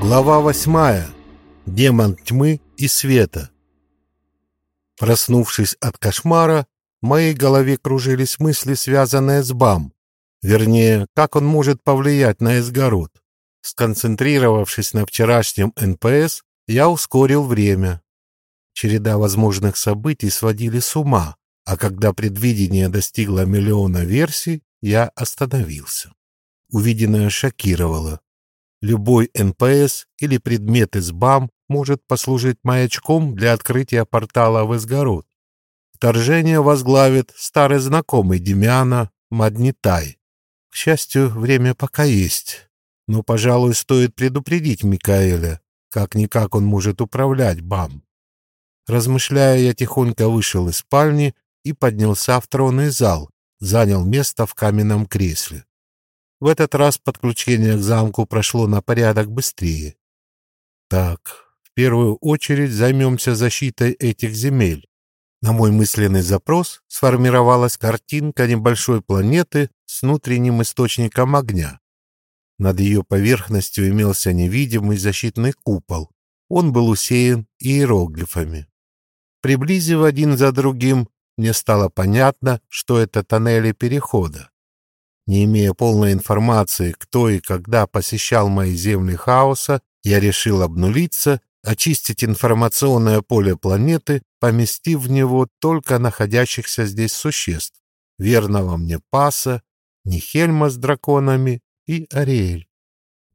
Глава восьмая. Демон тьмы и света. Проснувшись от кошмара, в моей голове кружились мысли, связанные с БАМ. Вернее, как он может повлиять на Эсгород. Сконцентрировавшись на вчерашнем НПС, я ускорил время. Череда возможных событий сводили с ума, а когда предвидение достигло миллиона версий, я остановился. Увиденное шокировало. Любой НПС или предмет из БАМ может послужить маячком для открытия портала в Изгород. Вторжение возглавит старый знакомый Демиана Маднитай. К счастью, время пока есть. Но, пожалуй, стоит предупредить Микаэля. Как-никак он может управлять БАМ. Размышляя, я тихонько вышел из спальни и поднялся в тронный зал, занял место в каменном кресле. В этот раз подключение к замку прошло на порядок быстрее. Так, в первую очередь займемся защитой этих земель. На мой мысленный запрос сформировалась картинка небольшой планеты с внутренним источником огня. Над ее поверхностью имелся невидимый защитный купол. Он был усеян иероглифами. Приблизив один за другим, мне стало понятно, что это тоннели перехода. Не имея полной информации, кто и когда посещал мои земли хаоса, я решил обнулиться, очистить информационное поле планеты, поместив в него только находящихся здесь существ, верного мне Паса, Нихельма с драконами и Ариэль.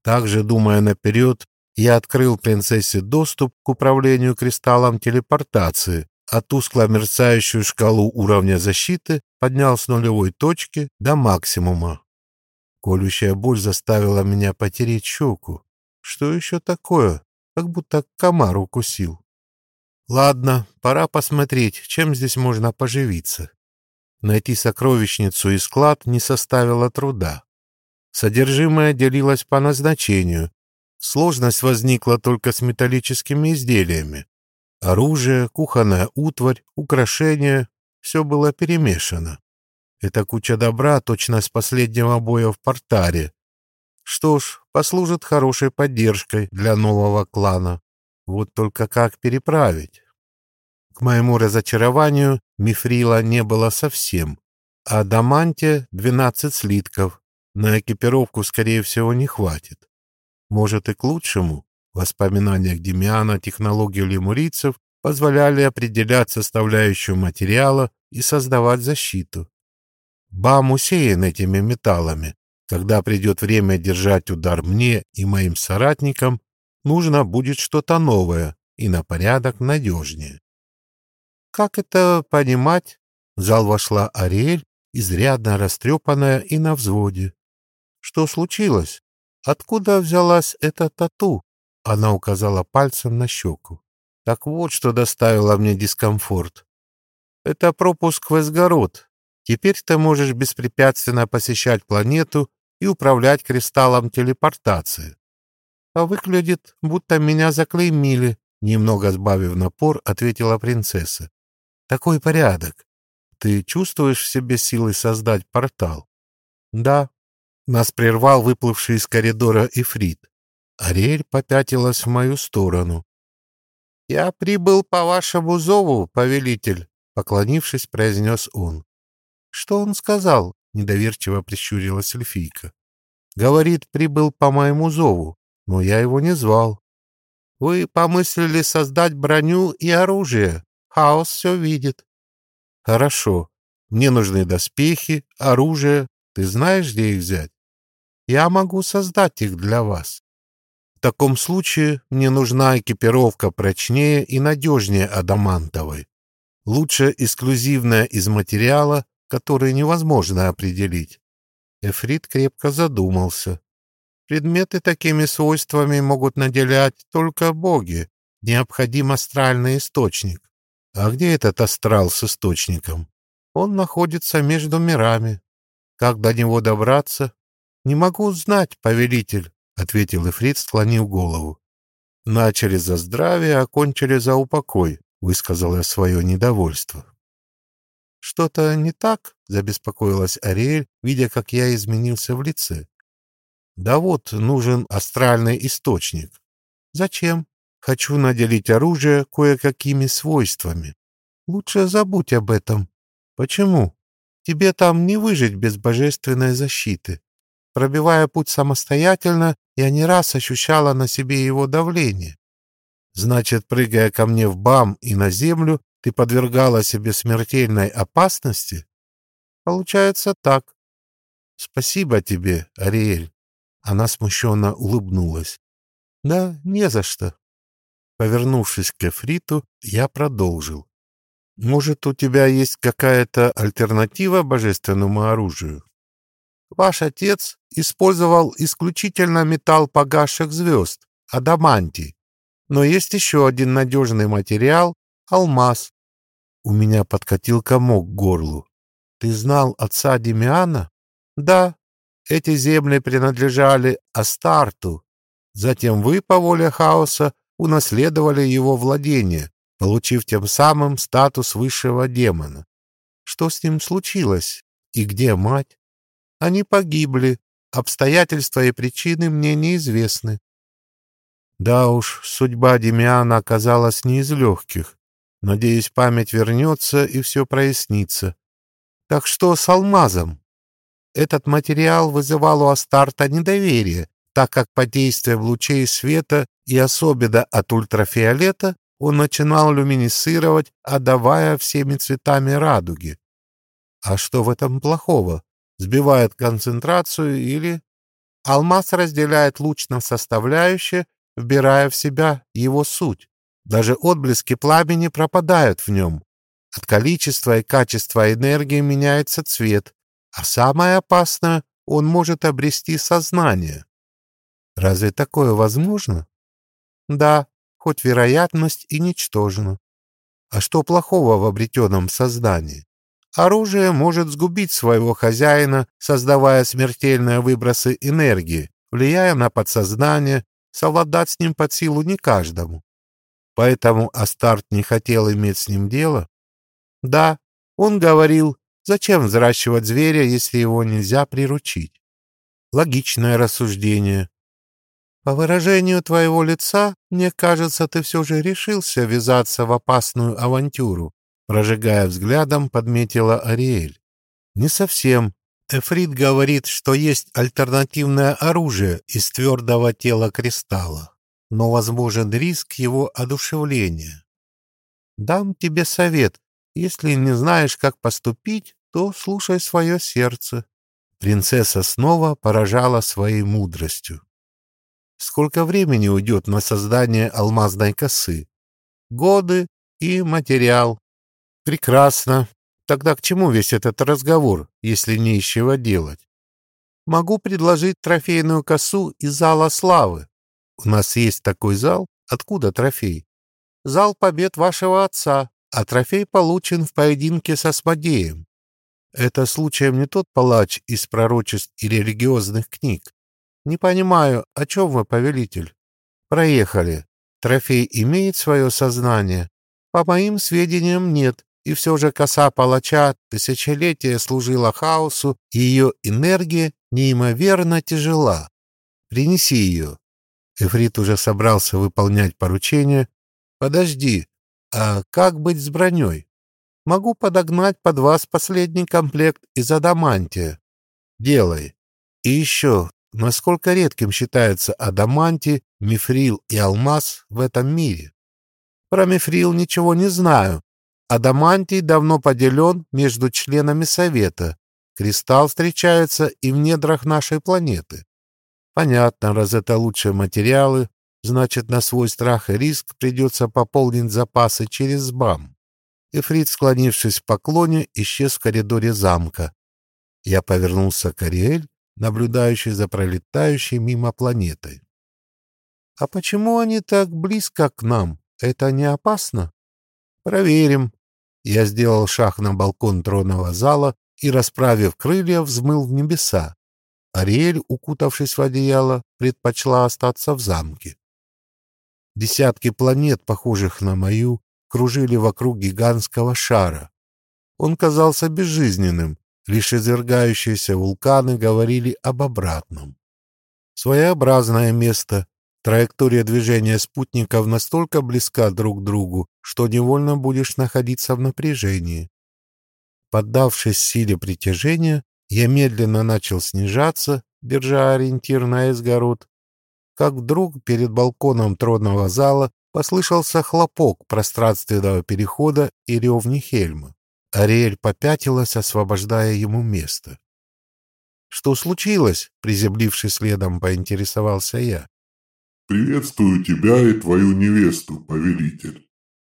Также, думая наперед, я открыл принцессе доступ к управлению кристаллом телепортации, а тускло мерцающую шкалу уровня защиты поднял с нулевой точки до максимума. Колющая боль заставила меня потереть щеку. Что еще такое? Как будто комар укусил. Ладно, пора посмотреть, чем здесь можно поживиться. Найти сокровищницу и склад не составило труда. Содержимое делилось по назначению. Сложность возникла только с металлическими изделиями. Оружие, кухонная утварь, украшения — все было перемешано. Эта куча добра точно с последнего боя в портаре. Что ж, послужит хорошей поддержкой для нового клана. Вот только как переправить? К моему разочарованию, мифрила не было совсем, а Даманте — 12 слитков. На экипировку, скорее всего, не хватит. Может, и к лучшему. В воспоминаниях Демиана технологии лемурийцев позволяли определять составляющую материала и создавать защиту. Бам усеян этими металлами. Когда придет время держать удар мне и моим соратникам, нужно будет что-то новое и на порядок надежнее. «Как это понимать?» В зал вошла Ариэль, изрядно растрепанная и на взводе. «Что случилось? Откуда взялась эта тату?» Она указала пальцем на щеку. «Так вот, что доставило мне дискомфорт. Это пропуск в Эсгород. Теперь ты можешь беспрепятственно посещать планету и управлять кристаллом телепортации. А выглядит, будто меня заклеймили, немного сбавив напор, ответила принцесса. Такой порядок. Ты чувствуешь в себе силы создать портал? Да. Нас прервал выплывший из коридора Ифрит. Ариэль попятилась в мою сторону. «Я прибыл по вашему зову, повелитель», — поклонившись, произнес он. «Что он сказал?» — недоверчиво прищурилась эльфийка. «Говорит, прибыл по моему зову, но я его не звал». «Вы помыслили создать броню и оружие. Хаос все видит». «Хорошо. Мне нужны доспехи, оружие. Ты знаешь, где их взять?» «Я могу создать их для вас». «В таком случае мне нужна экипировка прочнее и надежнее адамантовой. Лучше эксклюзивная из материала, которые невозможно определить. Эфрит крепко задумался. Предметы такими свойствами могут наделять только боги. Необходим астральный источник. А где этот астрал с источником? Он находится между мирами. Как до него добраться? Не могу знать, повелитель, — ответил Эфрит, склонив голову. Начали за здравие, окончили за упокой, — высказал я свое недовольство. «Что-то не так?» — забеспокоилась Ариэль, видя, как я изменился в лице. «Да вот, нужен астральный источник. Зачем? Хочу наделить оружие кое-какими свойствами. Лучше забудь об этом. Почему? Тебе там не выжить без божественной защиты. Пробивая путь самостоятельно, я не раз ощущала на себе его давление. Значит, прыгая ко мне в бам и на землю, ты подвергала себе смертельной опасности? Получается так. Спасибо тебе, Ариэль. Она смущенно улыбнулась. Да, не за что. Повернувшись к Эфриту, я продолжил. Может, у тебя есть какая-то альтернатива божественному оружию? Ваш отец использовал исключительно металл погасших звезд, адамантий. Но есть еще один надежный материал — алмаз. У меня подкатил комок к горлу. Ты знал отца Демиана? Да. Эти земли принадлежали Астарту. Затем вы, по воле хаоса, унаследовали его владение, получив тем самым статус высшего демона. Что с ним случилось? И где мать? Они погибли. Обстоятельства и причины мне неизвестны. Да уж, судьба Демиана оказалась не из легких. Надеюсь, память вернется и все прояснится. Так что с алмазом? Этот материал вызывал у Астарта недоверие, так как под действием лучей света и особенно от ультрафиолета он начинал люминесцировать, отдавая всеми цветами радуги. А что в этом плохого? Сбивает концентрацию или... Алмаз разделяет луч на составляющие, вбирая в себя его суть. Даже отблески пламени пропадают в нем. От количества и качества энергии меняется цвет, а самое опасное — он может обрести сознание. Разве такое возможно? Да, хоть вероятность и ничтожна. А что плохого в обретенном сознании? Оружие может сгубить своего хозяина, создавая смертельные выбросы энергии, влияя на подсознание, совладать с ним под силу не каждому. Поэтому Астарт не хотел иметь с ним дело? Да, он говорил, зачем взращивать зверя, если его нельзя приручить? Логичное рассуждение. По выражению твоего лица, мне кажется, ты все же решился ввязаться в опасную авантюру, прожигая взглядом, подметила Ариэль. Не совсем. Эфрит говорит, что есть альтернативное оружие из твердого тела кристалла, но возможен риск его одушевления. Дам тебе совет. Если не знаешь, как поступить, то слушай свое сердце. Принцесса снова поражала своей мудростью. Сколько времени уйдет на создание алмазной косы? Годы и материал. Прекрасно. Тогда к чему весь этот разговор, если не из чего делать? Могу предложить трофейную косу из зала славы. У нас есть такой зал. Откуда трофей? Зал побед вашего отца, а трофей получен в поединке со Смодеем. Это случаем не тот палач из пророчеств и религиозных книг. «Не понимаю, о чем вы, повелитель?» «Проехали. Трофей имеет свое сознание?» «По моим сведениям, нет. И все же коса палача тысячелетия служила хаосу, и ее энергия неимоверно тяжела. Принеси ее». Эфрит уже собрался выполнять поручение. «Подожди, а как быть с броней? Могу подогнать под вас последний комплект из адамантия. Делай. И еще, насколько редким считаются адамантий, мифрил и алмаз в этом мире. Про мифрил ничего не знаю. Адамантий давно поделен между членами Совета. Кристалл встречается и в недрах нашей планеты. Понятно, раз это лучшие материалы, значит, на свой страх и риск придется пополнить запасы через БАМ. Эфрит, склонившись в поклоне, исчез в коридоре замка. Я повернулся к Ариэль наблюдающий за пролетающей мимо планетой. «А почему они так близко к нам? Это не опасно?» «Проверим». Я сделал шаг на балкон тронного зала и, расправив крылья, взмыл в небеса. Ариэль, укутавшись в одеяло, предпочла остаться в замке. Десятки планет, похожих на мою, кружили вокруг гигантского шара. Он казался безжизненным, Лишь извергающиеся вулканы говорили об обратном. Своеобразное место, Траектория движения спутников настолько близка друг к другу, что невольно будешь находиться в напряжении. Поддавшись силе притяжения, я медленно начал снижаться, держа ориентир на изгород, как вдруг перед балконом тронного зала послышался хлопок пространственного перехода и рев Нихельма. Ариэль попятилась, освобождая ему место. «Что случилось?» — приземлившись следом, поинтересовался я. «Приветствую тебя и твою невесту, повелитель».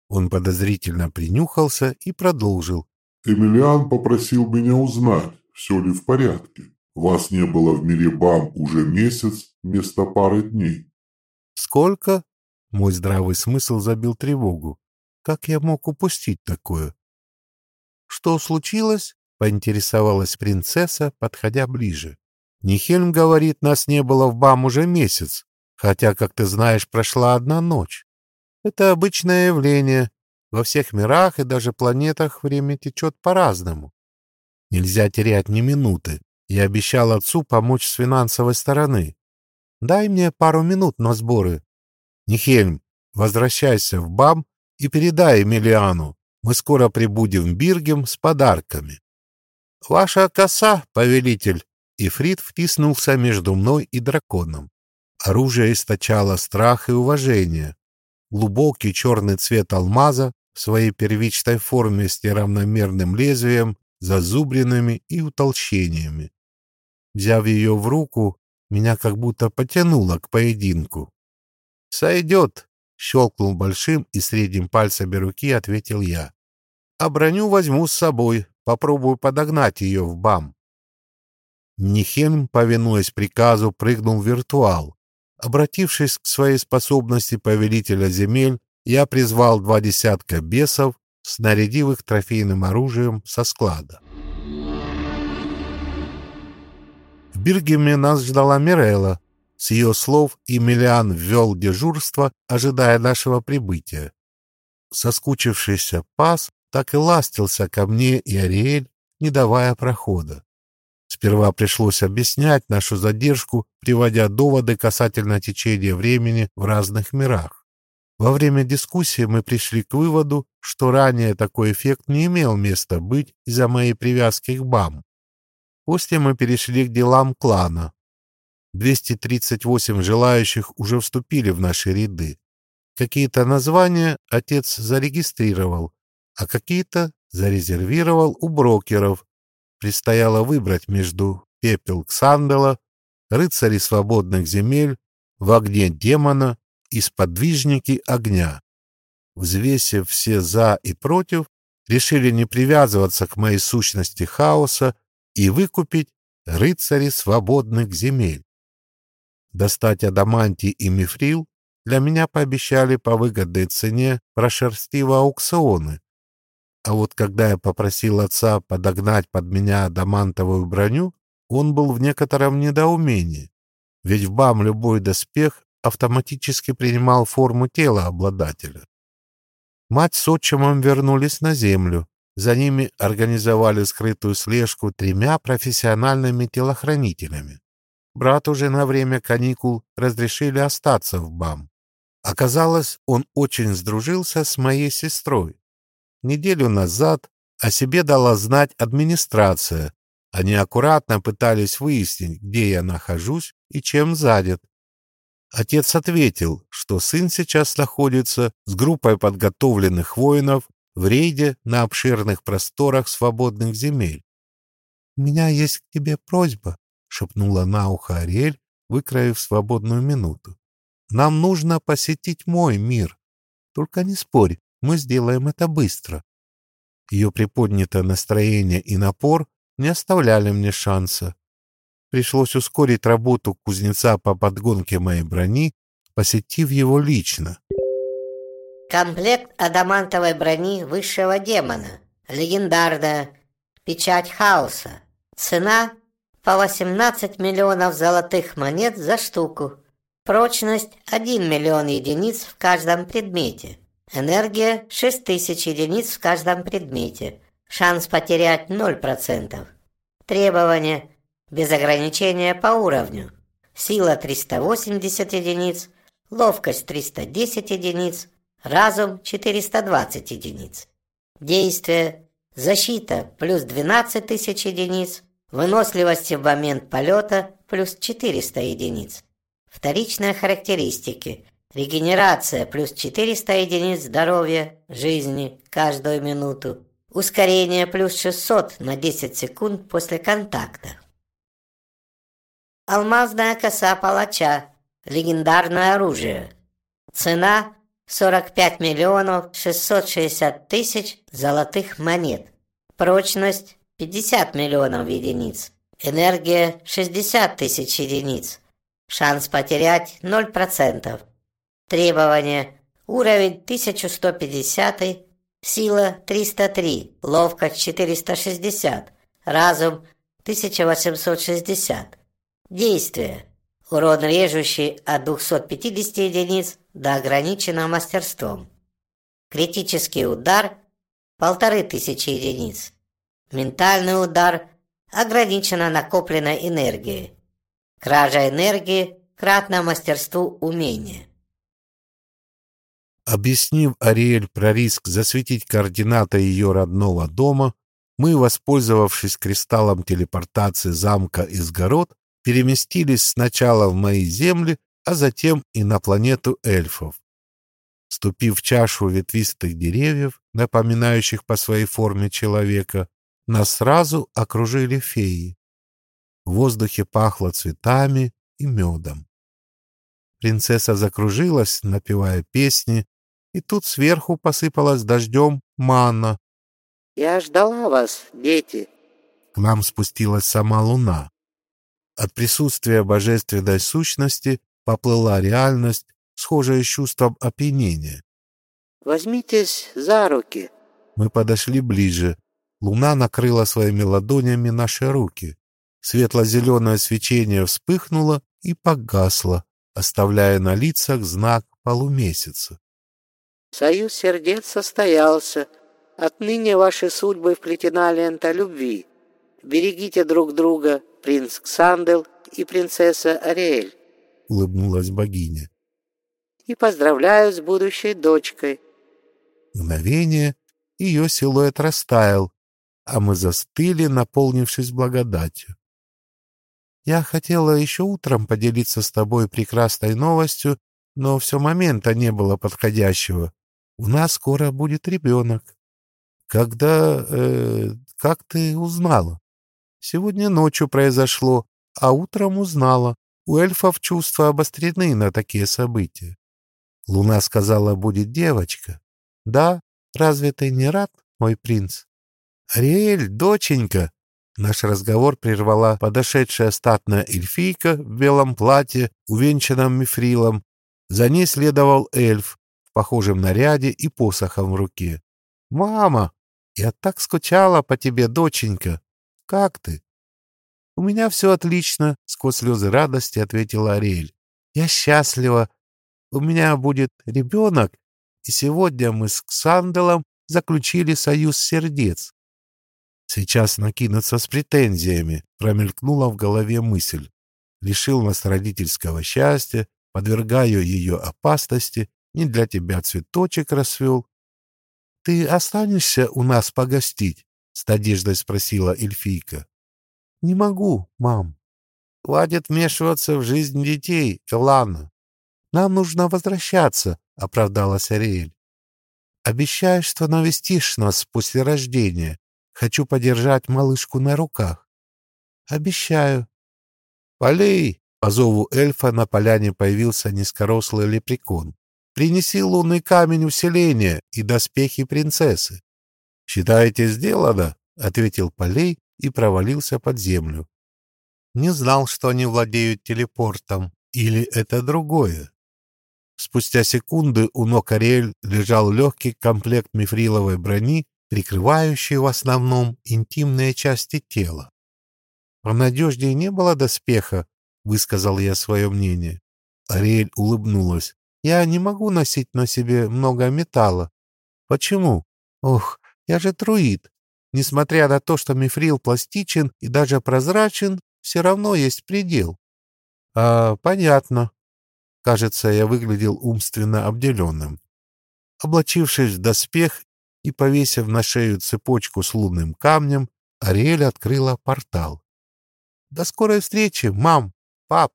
Он подозрительно принюхался и продолжил. «Эмилиан попросил меня узнать, все ли в порядке. Вас не было в мире БАМ уже месяц вместо пары дней». «Сколько?» Мой здравый смысл забил тревогу. Как я мог упустить такое? «Что случилось?» — поинтересовалась принцесса, подходя ближе. «Нихельм говорит, нас не было в БАМ уже месяц, хотя, как ты знаешь, прошла одна ночь. Это обычное явление. Во всех мирах и даже планетах время течет по-разному. Нельзя терять ни минуты. Я обещал отцу помочь с финансовой стороны. Дай мне пару минут на сборы. Нихельм, возвращайся в БАМ и передай Эмилиану. Мы скоро прибудем в Биргем с подарками. Ваша коса, повелитель. Ифрит втиснулся между мной и драконом. Оружие источало страх и уважение. Глубокий черный цвет алмаза в своей первичной форме с неравномерным лезвием, зазубринами и утолщениями. Взяв ее в руку, меня как будто потянуло к поединку. «Сойдет!» Щелкнул большим и средним пальцами руки, ответил я. А броню возьму с собой, попробую подогнать ее в бам. Нихельм, повинуясь приказу, прыгнул в виртуал. Обратившись к своей способности повелителя земель, я призвал два десятка бесов, снарядив их трофейным оружием со склада. В Биргеме нас ждала Мирелла, с ее слов Емельян ввел дежурство, ожидая нашего прибытия. Соскучившийся пас так и ластился ко мне и Ариэль, не давая прохода. Сперва пришлось объяснять нашу задержку, приводя доводы касательно течения времени в разных мирах. Во время дискуссии мы пришли к выводу, что ранее такой эффект не имел места быть из-за моей привязки к БАМ. После мы перешли к делам клана, 238 желающих уже вступили в наши ряды. Какие-то названия отец зарегистрировал, а какие-то зарезервировал у брокеров. Предстояло выбрать между пепел Ксандела, рыцари свободных земель, в огне демона и сподвижники огня. Взвесив все «за» и «против», решили не привязываться к моей сущности хаоса и выкупить рыцари свободных земель. Достать адамантий и мифрил для меня пообещали по выгодной цене, прошерстив аукционы. А вот когда я попросил отца подогнать под меня адамантовую броню, он был в некотором недоумении. Ведь в БАМ любой доспех автоматически принимал форму тела обладателя. Мать с отчимом вернулись на землю. За ними организовали скрытую слежку тремя профессиональными телохранителями. Брат уже на время каникул разрешили остаться в БАМ. Оказалось, он очень сдружился с моей сестрой. Неделю назад о себе дала знать администрация. Они аккуратно пытались выяснить, где я нахожусь и чем занят. Отец ответил, что сын сейчас находится с группой подготовленных воинов в рейде на обширных просторах свободных земель. «У меня есть к тебе просьба», шепнула на ухо Ариэль, выкроив свободную минуту. «Нам нужно посетить мой мир. Только не спорь, мы сделаем это быстро». Ее приподнятое настроение и напор не оставляли мне шанса. Пришлось ускорить работу кузнеца по подгонке моей брони, посетив его лично. Комплект адамантовой брони высшего демона. Легендарная. Печать хаоса. Цена по 18 миллионов золотых монет за штуку. Прочность 1 миллион единиц в каждом предмете. Энергия 6000 единиц в каждом предмете. Шанс потерять 0%. Требования без ограничения по уровню. Сила 380 единиц, ловкость 310 единиц, разум 420 единиц. Действие защита плюс 12 тысяч единиц, выносливости в момент полета плюс 400 единиц. Вторичные характеристики. Регенерация плюс 400 единиц здоровья, жизни каждую минуту. Ускорение плюс 600 на 10 секунд после контакта. Алмазная коса палача. Легендарное оружие. Цена 45 миллионов 660 тысяч золотых монет. Прочность 50 миллионов единиц. Энергия 60 тысяч единиц. Шанс потерять 0%. Требования. Уровень 1150, сила 303, ловкость 460, разум 1860. Действие. Урон режущий от 250 единиц до ограниченного мастерством. Критический удар – полторы тысячи единиц. Ментальный удар – ограничена накопленной энергией. Кража энергии кратно мастерству умения. Объяснив Ариэль про риск засветить координаты ее родного дома, мы, воспользовавшись кристаллом телепортации замка Изгород, переместились сначала в мои земли, а затем и на планету эльфов. Ступив в чашу ветвистых деревьев, напоминающих по своей форме человека, нас сразу окружили феи. В воздухе пахло цветами и медом. Принцесса закружилась, напевая песни, и тут сверху посыпалась дождем манна. «Я ждала вас, дети!» К нам спустилась сама луна. От присутствия божественной сущности поплыла реальность, схожая с чувством опьянения. «Возьмитесь за руки!» Мы подошли ближе. Луна накрыла своими ладонями наши руки. Светло-зеленое свечение вспыхнуло и погасло, оставляя на лицах знак полумесяца. Союз сердец состоялся. Отныне ваши судьбы вплетена лента любви. Берегите друг друга, принц Ксандел и принцесса Ариэль. Улыбнулась богиня. И поздравляю с будущей дочкой. Мгновение ее силуэт растаял, а мы застыли, наполнившись благодатью. Я хотела еще утром поделиться с тобой прекрасной новостью, но все момента не было подходящего. У нас скоро будет ребенок. Когда... Э, как ты узнала? Сегодня ночью произошло, а утром узнала. У эльфов чувства обострены на такие события. Луна сказала, будет девочка. Да, разве ты не рад, мой принц? Ариэль, доченька! Наш разговор прервала подошедшая статная эльфийка в белом платье, увенчанном мифрилом. За ней следовал эльф, в похожем наряде и посохом в руке. «Мама, я так скучала по тебе, доченька. Как ты?» «У меня все отлично», — сквозь слезы радости ответила Ариэль. «Я счастлива. У меня будет ребенок, и сегодня мы с Ксанделом заключили союз сердец». «Сейчас накинуться с претензиями», — промелькнула в голове мысль. «Лишил нас родительского счастья, подвергаю ее опасности, не для тебя цветочек расцвел. — Ты останешься у нас погостить? — с надеждой спросила эльфийка. — Не могу, мам. — Хватит вмешиваться в жизнь детей, Элана. — Нам нужно возвращаться, — оправдалась Ариэль. — Обещаешь, что навестишь нас после рождения. Хочу подержать малышку на руках. — Обещаю. — Полей! По зову эльфа на поляне появился низкорослый лепрекон. Принеси лунный камень усиления и доспехи принцессы. — Считаете, сделано? — ответил Полей и провалился под землю. Не знал, что они владеют телепортом. Или это другое? Спустя секунды у ног Ариэль лежал легкий комплект мифриловой брони, прикрывающий в основном интимные части тела. «Понадежнее не было доспеха», — высказал я свое мнение. Ариэль улыбнулась. Я не могу носить на себе много металла. Почему? Ох, я же труид. Несмотря на то, что мифрил пластичен и даже прозрачен, все равно есть предел. А, понятно. Кажется, я выглядел умственно обделенным. Облачившись в доспех и повесив на шею цепочку с лунным камнем, Ариэль открыла портал. «До скорой встречи, мам, пап!»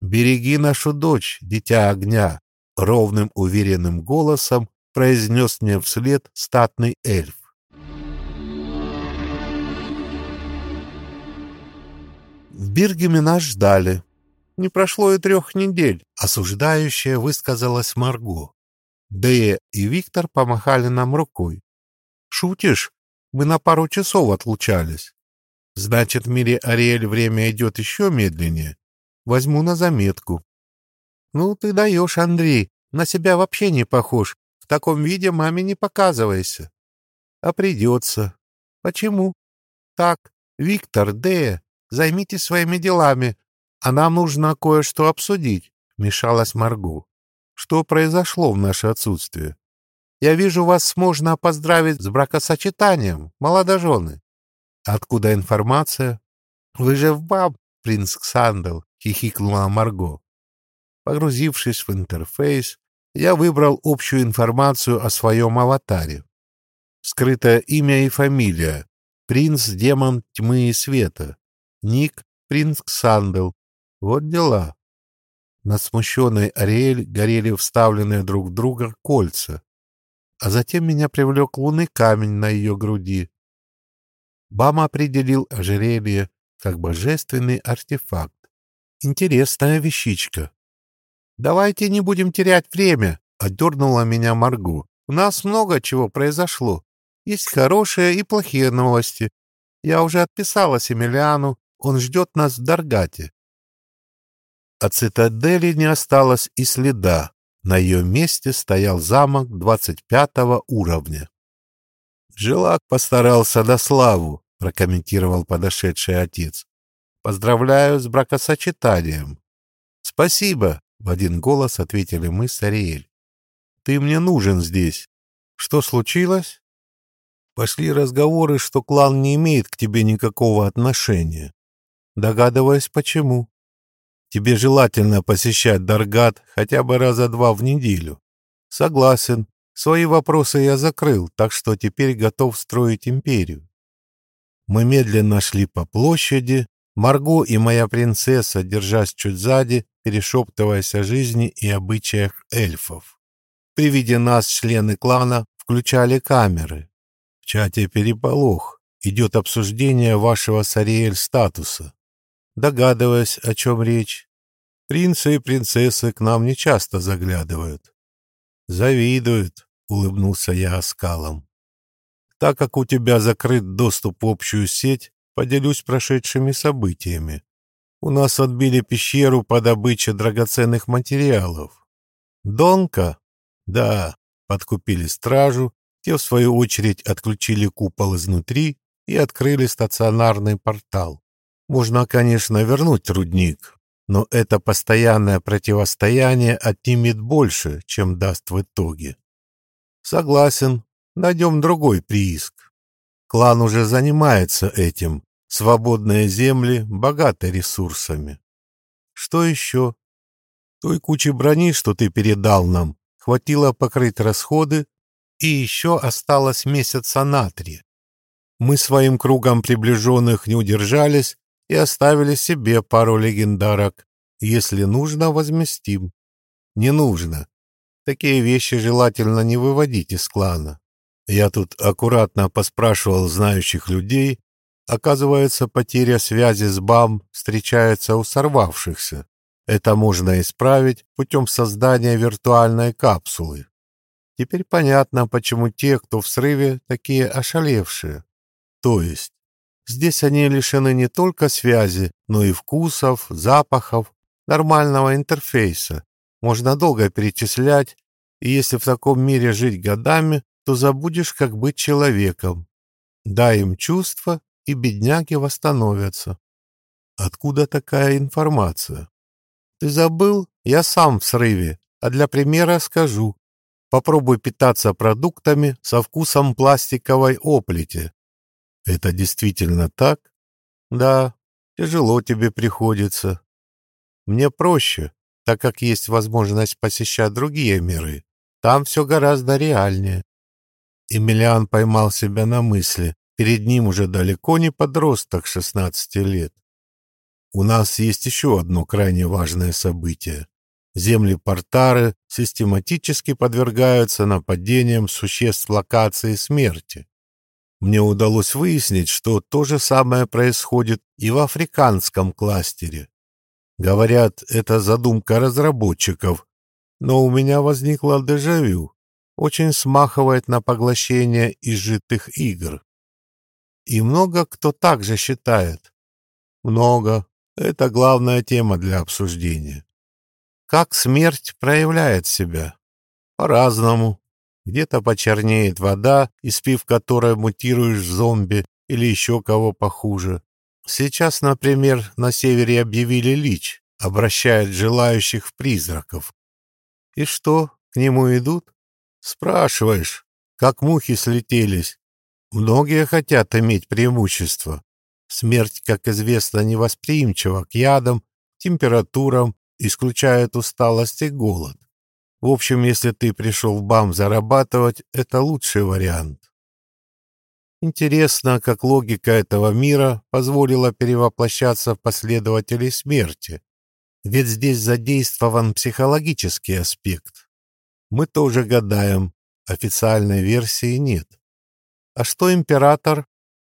«Береги нашу дочь, дитя огня!» — ровным уверенным голосом произнес мне вслед статный эльф. В Биргеме нас ждали. Не прошло и трех недель, осуждающая высказалась Марго. Дея и Виктор помахали нам рукой. «Шутишь? Мы на пару часов отлучались. Значит, в мире Ариэль время идет еще медленнее. Возьму на заметку». «Ну, ты даешь, Андрей. На себя вообще не похож. В таком виде маме не показывайся». «А придется». «Почему?» «Так, Виктор, Дея, займитесь своими делами, а нам нужно кое-что обсудить», — мешалась Марго. «Что произошло в наше отсутствие? Я вижу, вас можно поздравить с бракосочетанием, молодожены». «Откуда информация?» «Вы же в баб, принц Ксандл», — хихикнула Марго. Погрузившись в интерфейс, я выбрал общую информацию о своем аватаре. Скрытое имя и фамилия. Принц-демон тьмы и света. Ник Принц Ксандл. Вот дела. На смущенной Ариэль горели вставленные друг в друга кольца. А затем меня привлек лунный камень на ее груди. Бама определил ожерелье как божественный артефакт. Интересная вещичка. «Давайте не будем терять время», — отдернула меня Маргу. «У нас много чего произошло. Есть хорошие и плохие новости. Я уже отписалась Эмилиану, он ждет нас в Даргате. От цитадели не осталось и следа. На ее месте стоял замок 25 уровня. «Жилак постарался на славу», — прокомментировал подошедший отец. «Поздравляю с бракосочетанием». «Спасибо», — в один голос ответили мы с Ариэль. «Ты мне нужен здесь. Что случилось?» Пошли разговоры, что клан не имеет к тебе никакого отношения. Догадываюсь, почему. Тебе желательно посещать Даргат хотя бы раза два в неделю. Согласен. Свои вопросы я закрыл, так что теперь готов строить империю. Мы медленно шли по площади. Марго и моя принцесса, держась чуть сзади, перешептываясь о жизни и обычаях эльфов. При виде нас члены клана включали камеры. В чате переполох. Идет обсуждение вашего Сариэль статуса. Догадываясь, о чем речь, принцы и принцессы к нам не часто заглядывают. Завидуют, улыбнулся я оскалом. Так как у тебя закрыт доступ в общую сеть, поделюсь прошедшими событиями. У нас отбили пещеру по добыче драгоценных материалов. Донка? Да, подкупили стражу, те, в свою очередь, отключили купол изнутри и открыли стационарный портал. Можно, конечно, вернуть рудник, но это постоянное противостояние отнимет больше, чем даст в итоге. Согласен, найдем другой прииск. Клан уже занимается этим. Свободные земли богаты ресурсами. Что еще? Той кучи брони, что ты передал нам, хватило покрыть расходы, и еще осталось месяца на три. Мы своим кругом приближенных не удержались и оставили себе пару легендарок. Если нужно, возместим. Не нужно. Такие вещи желательно не выводить из клана. Я тут аккуратно поспрашивал знающих людей. Оказывается, потеря связи с БАМ встречается у сорвавшихся. Это можно исправить путем создания виртуальной капсулы. Теперь понятно, почему те, кто в срыве, такие ошалевшие. То есть Здесь они лишены не только связи, но и вкусов, запахов, нормального интерфейса. Можно долго перечислять, и если в таком мире жить годами, то забудешь, как быть человеком. Дай им чувства, и бедняги восстановятся. Откуда такая информация? Ты забыл? Я сам в срыве, а для примера скажу. Попробуй питаться продуктами со вкусом пластиковой оплети. Это действительно так? Да, тяжело тебе приходится. Мне проще. так как есть возможность посещать другие миры. Там все гораздо реальнее. Эмилиан поймал себя на мысли. Перед ним уже далеко не подросток 16 лет. У нас есть еще одно крайне важное событие. Земли Портары систематически подвергаются нападениям существ локации смерти. Мне удалось выяснить, что то же самое происходит и в африканском кластере. Говорят, это задумка разработчиков, но у меня возникло дежавю. Очень смахивает на поглощение изжитых игр. И много кто так же считает. Много. Это главная тема для обсуждения. Как смерть проявляет себя? По-разному. Где-то почернеет вода, испив которой мутируешь в зомби или еще кого похуже. Сейчас, например, на севере объявили лич, обращает желающих в призраков. И что, к нему идут? Спрашиваешь, как мухи слетелись. Многие хотят иметь преимущество. Смерть, как известно, невосприимчива к ядам, температурам, исключает усталость и голод. В общем, если ты пришел в БАМ зарабатывать, это лучший вариант. Интересно, как логика этого мира позволила перевоплощаться в последователей смерти. Ведь здесь задействован психологический аспект. Мы тоже гадаем, официальной версии нет. А что император?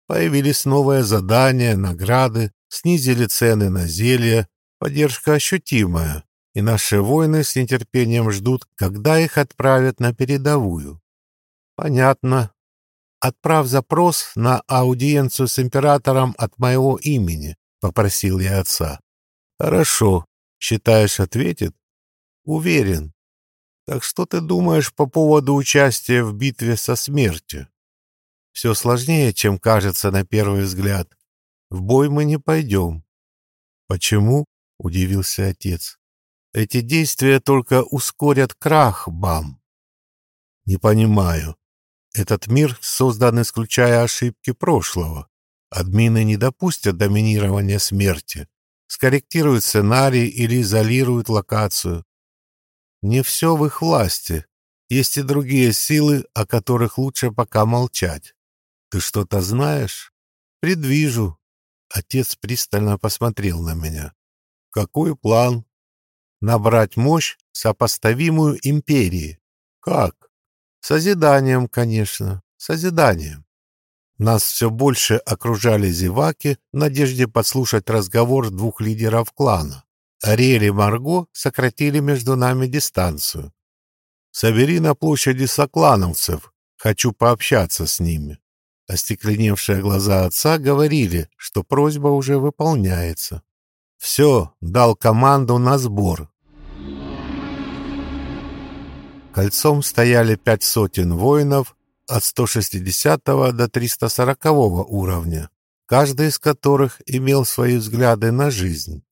Появились новые задания, награды, снизили цены на зелья, поддержка ощутимая, и наши воины с нетерпением ждут, когда их отправят на передовую. Понятно. Отправь запрос на аудиенцию с императором от моего имени, попросил я отца. Хорошо. Считаешь, ответит? Уверен. Так что ты думаешь по поводу участия в битве со смертью? Все сложнее, чем кажется на первый взгляд. В бой мы не пойдем. Почему? — удивился отец. Эти действия только ускорят крах, Бам. Не понимаю. Этот мир создан, исключая ошибки прошлого. Админы не допустят доминирования смерти, скорректируют сценарий или изолируют локацию. Не все в их власти. Есть и другие силы, о которых лучше пока молчать. Ты что-то знаешь? Предвижу. Отец пристально посмотрел на меня. Какой план? Набрать мощь, сопоставимую империи. Как? Созиданием, конечно, созиданием. Нас все больше окружали зеваки в надежде подслушать разговор двух лидеров клана. Ариэль и Марго сократили между нами дистанцию. «Собери на площади соклановцев. Хочу пообщаться с ними». Остекленевшие глаза отца говорили, что просьба уже выполняется. «Все, дал команду на сбор». Кольцом стояли пять сотен воинов от 160 до 340 уровня, каждый из которых имел свои взгляды на жизнь.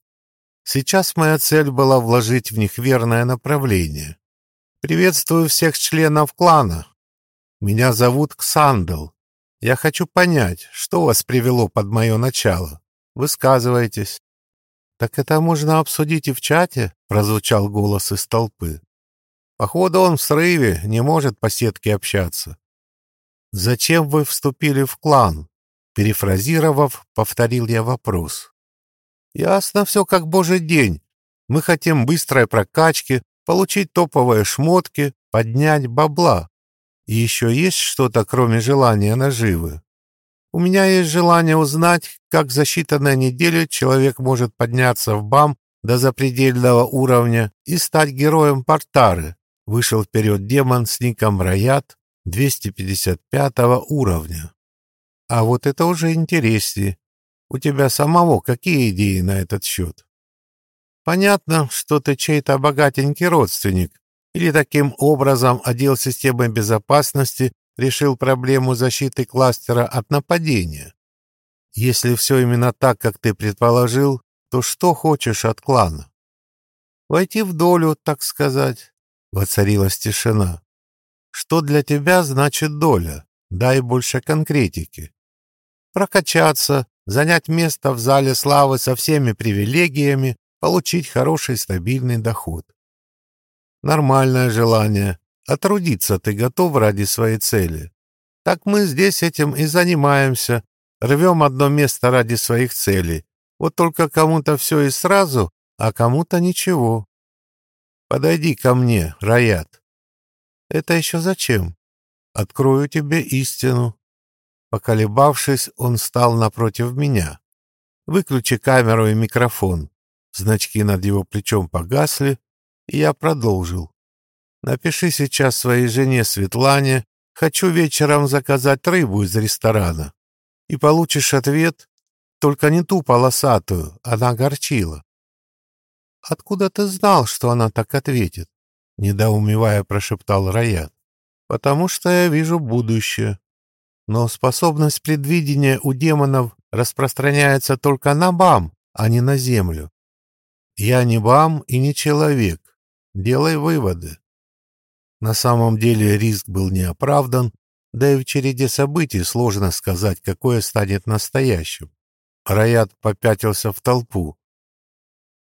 Сейчас моя цель была вложить в них верное направление. «Приветствую всех членов клана. Меня зовут Ксандл. Я хочу понять, что вас привело под мое начало. Высказывайтесь. Так это можно обсудить и в чате, прозвучал голос из толпы. Походу он в срыве, не может по сетке общаться. Зачем вы вступили в клан? Перефразировав, повторил я вопрос. Ясно все как божий день. Мы хотим быстрой прокачки, получить топовые шмотки, поднять бабла. Еще есть что-то, кроме желания наживы? У меня есть желание узнать, как за считанные недели человек может подняться в БАМ до запредельного уровня и стать героем Портары. Вышел вперед демон с ником Раят 255 уровня. А вот это уже интереснее. У тебя самого какие идеи на этот счет? Понятно, что ты чей-то богатенький родственник, или таким образом отдел системы безопасности решил проблему защиты кластера от нападения? Если все именно так, как ты предположил, то что хочешь от клана? Войти в долю, так сказать. Воцарилась тишина. Что для тебя значит доля? Дай больше конкретики. Прокачаться, занять место в зале славы со всеми привилегиями, получить хороший стабильный доход. Нормальное желание. А трудиться ты готов ради своей цели. Так мы здесь этим и занимаемся. Рвем одно место ради своих целей. Вот только кому-то все и сразу, а кому-то ничего. Подойди ко мне, Раят. Это еще зачем? Открою тебе истину. Поколебавшись, он встал напротив меня. Выключи камеру и микрофон. Значки над его плечом погасли, я продолжил. Напиши сейчас своей жене Светлане, хочу вечером заказать рыбу из ресторана. И получишь ответ, только не ту полосатую, она горчила. Откуда ты знал, что она так ответит? Недоумевая прошептал Раят. Потому что я вижу будущее. Но способность предвидения у демонов распространяется только на БАМ, а не на Землю. Я не БАМ и не человек. Делай выводы. На самом деле риск был неоправдан, да и в череде событий сложно сказать, какое станет настоящим. Раят попятился в толпу.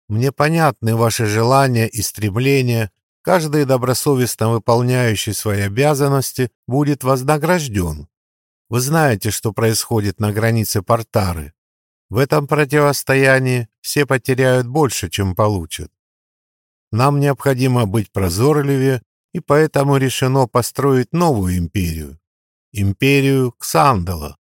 «Мне понятны ваши желания и стремления. Каждый добросовестно выполняющий свои обязанности будет вознагражден. Вы знаете, что происходит на границе Портары. В этом противостоянии все потеряют больше, чем получат. Нам необходимо быть прозорливее, и поэтому решено построить новую империю. Империю Ксандала.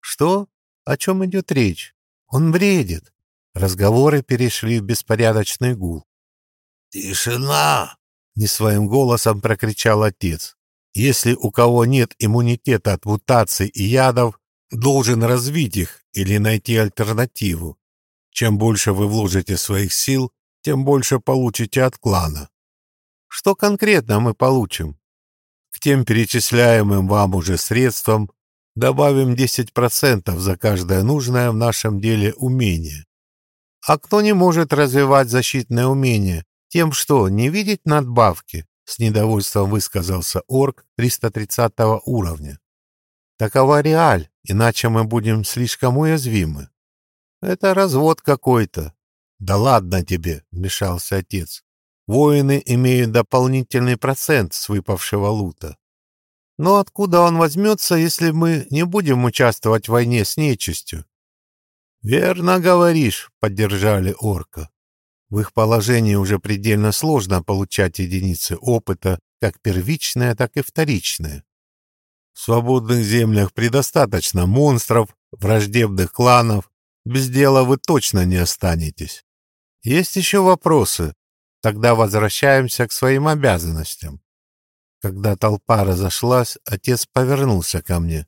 Что? О чем идет речь? Он бредит. Разговоры перешли в беспорядочный гул. «Тишина!» — не своим голосом прокричал отец. «Если у кого нет иммунитета от мутаций и ядов, должен развить их или найти альтернативу. Чем больше вы вложите своих сил, тем больше получите от клана. Что конкретно мы получим? К тем перечисляемым вам уже средствам добавим 10% за каждое нужное в нашем деле умение. А кто не может развивать защитное умение, тем что, не видеть надбавки? С недовольством высказался орк 330 уровня. Такова реаль, иначе мы будем слишком уязвимы. Это развод какой-то. Да ладно тебе, вмешался отец. Воины имеют дополнительный процент с выпавшего лута. Но откуда он возьмется, если мы не будем участвовать в войне с нечистью? Верно говоришь, поддержали орка. В их положении уже предельно сложно получать единицы опыта, как первичные, так и вторичные. В свободных землях предостаточно монстров, враждебных кланов. Без дела вы точно не останетесь. Есть еще вопросы. Тогда возвращаемся к своим обязанностям. Когда толпа разошлась, отец повернулся ко мне.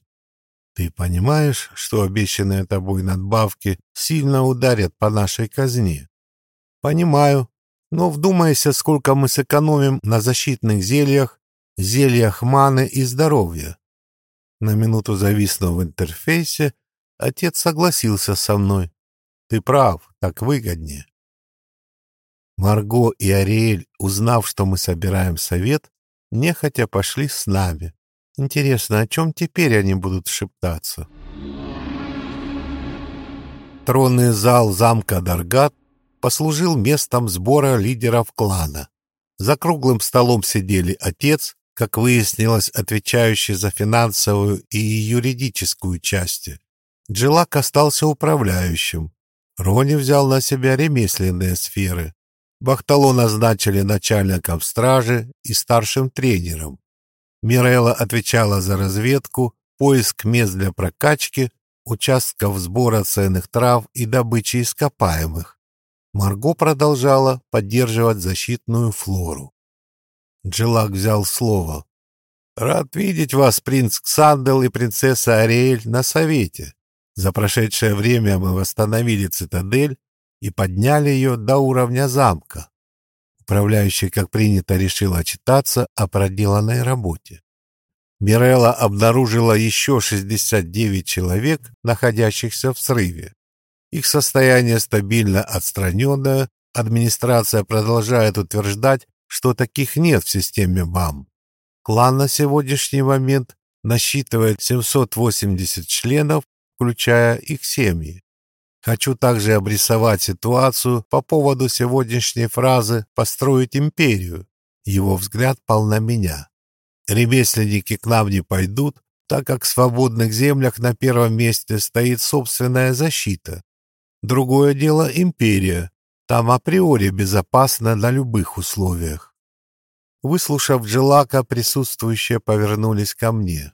Ты понимаешь, что обещанные тобой надбавки сильно ударят по нашей казне? Понимаю. Но вдумайся, сколько мы сэкономим на защитных зельях, зельях маны и здоровья. На минуту зависнув в интерфейсе, отец согласился со мной. Ты прав, так выгоднее. Марго и Ариэль, узнав, что мы собираем совет, нехотя пошли с нами. Интересно, о чем теперь они будут шептаться? Тронный зал замка Даргат послужил местом сбора лидеров клана. За круглым столом сидели отец, как выяснилось, отвечающий за финансовую и юридическую части. Джилак остался управляющим. Рони взял на себя ремесленные сферы. Бахтало назначили начальником стражи и старшим тренером. Мирелла отвечала за разведку, поиск мест для прокачки, участков сбора ценных трав и добычи ископаемых. Марго продолжала поддерживать защитную флору. Джилак взял слово. «Рад видеть вас, принц Ксандел и принцесса Ариэль, на совете. За прошедшее время мы восстановили цитадель и подняли ее до уровня замка. Управляющий, как принято, решил отчитаться о проделанной работе. Мирелла обнаружила еще 69 человек, находящихся в срыве. Их состояние стабильно отстраненное, администрация продолжает утверждать, что таких нет в системе БАМ. Клан на сегодняшний момент насчитывает 780 членов, включая их семьи. Хочу также обрисовать ситуацию по поводу сегодняшней фразы «построить империю». Его взгляд пал на меня. Ремесленники к нам не пойдут, так как в свободных землях на первом месте стоит собственная защита. Другое дело — империя. Там априори безопасно на любых условиях. Выслушав Джилака, присутствующие повернулись ко мне.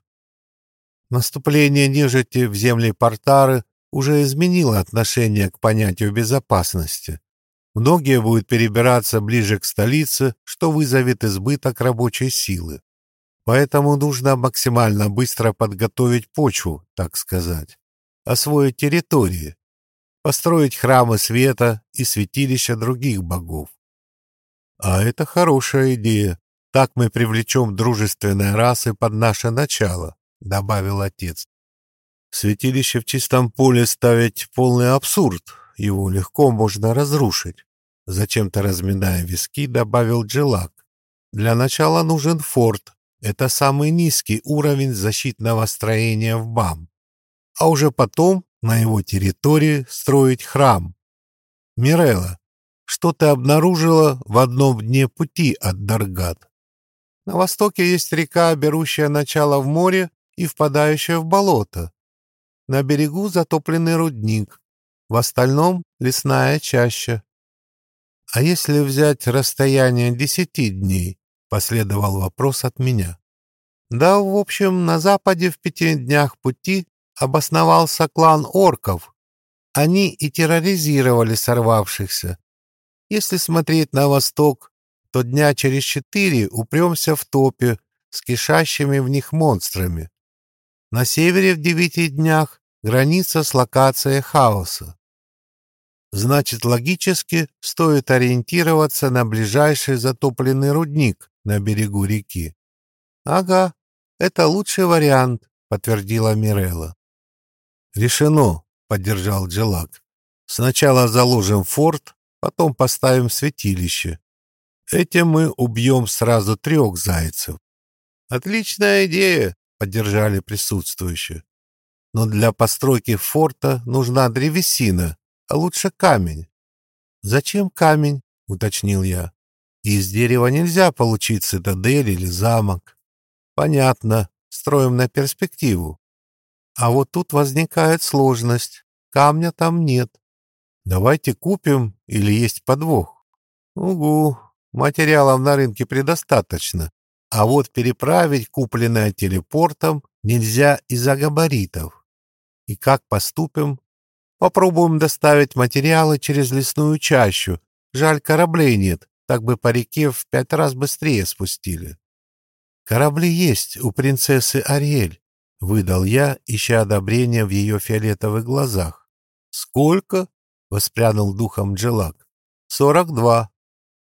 Наступление нежити в земли Портары уже изменило отношение к понятию безопасности. Многие будут перебираться ближе к столице, что вызовет избыток рабочей силы. Поэтому нужно максимально быстро подготовить почву, так сказать, освоить территории, построить храмы света и святилища других богов. А это хорошая идея. Так мы привлечем дружественные расы под наше начало, добавил отец. Святилище в чистом поле ставить полный абсурд. Его легко можно разрушить. Зачем-то разминая виски, добавил Джилак. Для начала нужен форт, это самый низкий уровень защитного строения в БАМ. А уже потом на его территории строить храм. Мирелла, что ты обнаружила в одном дне пути от Даргат? На востоке есть река, берущая начало в море и впадающая в болото. На берегу затопленный рудник, в остальном лесная чаща. А если взять расстояние десяти дней, Последовал вопрос от меня. Да, в общем, на западе в пяти днях пути обосновался клан орков. Они и терроризировали сорвавшихся. Если смотреть на восток, то дня через четыре упремся в топе с кишащими в них монстрами. На севере в девяти днях граница с локацией хаоса. Значит, логически стоит ориентироваться на ближайший затопленный рудник, на берегу реки. «Ага, это лучший вариант», — подтвердила Мирелла. «Решено», — поддержал Джелак. «Сначала заложим форт, потом поставим святилище. Этим мы убьем сразу трех зайцев». «Отличная идея», — поддержали присутствующие. «Но для постройки форта нужна древесина, а лучше камень». «Зачем камень?» — уточнил я. Из дерева нельзя получить цитадель или замок. Понятно, строим на перспективу. А вот тут возникает сложность. Камня там нет. Давайте купим или есть подвох. Угу, материалов на рынке предостаточно. А вот переправить купленное телепортом нельзя из-за габаритов. И как поступим? Попробуем доставить материалы через лесную чащу. Жаль, кораблей нет так бы по реке в пять раз быстрее спустили. «Корабли есть у принцессы Ариэль», — выдал я, ища одобрения в ее фиолетовых глазах. «Сколько?» — воспрянул духом Джелак. «Сорок два.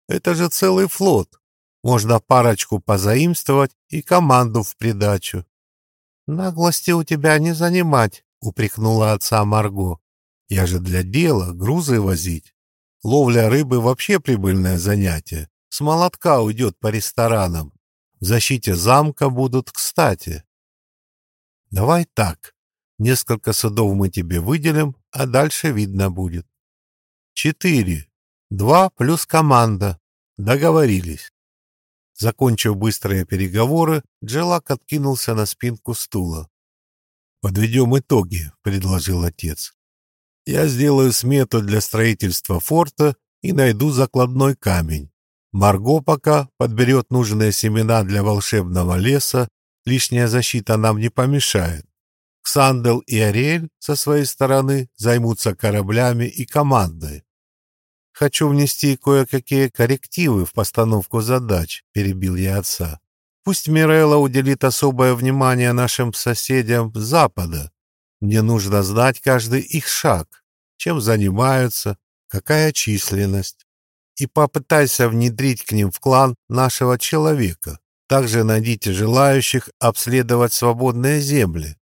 Это же целый флот. Можно парочку позаимствовать и команду в придачу». «Наглости у тебя не занимать», — упрекнула отца Марго. «Я же для дела грузы возить». Ловля рыбы вообще прибыльное занятие. С молотка уйдет по ресторанам. В защите замка будут кстати. Давай так. Несколько судов мы тебе выделим, а дальше видно будет. Четыре. Два плюс команда. Договорились. Закончив быстрые переговоры, Джелак откинулся на спинку стула. «Подведем итоги», — предложил отец. Я сделаю смету для строительства форта и найду закладной камень. Марго пока подберет нужные семена для волшебного леса, лишняя защита нам не помешает. Ксандел и Ариэль со своей стороны займутся кораблями и командой. Хочу внести кое-какие коррективы в постановку задач, перебил я отца. Пусть Мирелла уделит особое внимание нашим соседям запада, мне нужно знать каждый их шаг, чем занимаются, какая численность. И попытайся внедрить к ним в клан нашего человека. Также найдите желающих обследовать свободные земли.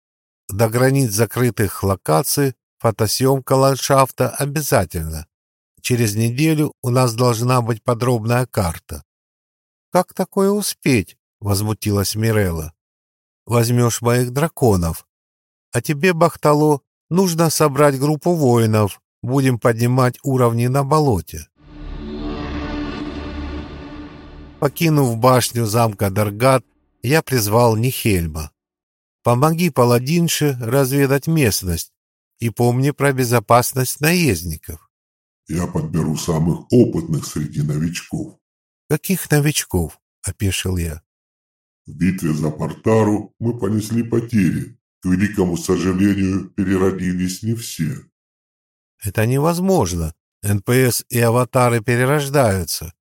До границ закрытых локаций фотосъемка ландшафта обязательно. Через неделю у нас должна быть подробная карта. «Как такое успеть?» — возмутилась Мирелла. «Возьмешь моих драконов, а тебе, Бахтало, нужно собрать группу воинов, будем поднимать уровни на болоте. Покинув башню замка Даргат, я призвал Нихельма. Помоги паладинше разведать местность и помни про безопасность наездников. Я подберу самых опытных среди новичков. Каких новичков? — опешил я. В битве за Портару мы понесли потери. К великому сожалению, переродились не все. Это невозможно. НПС и аватары перерождаются.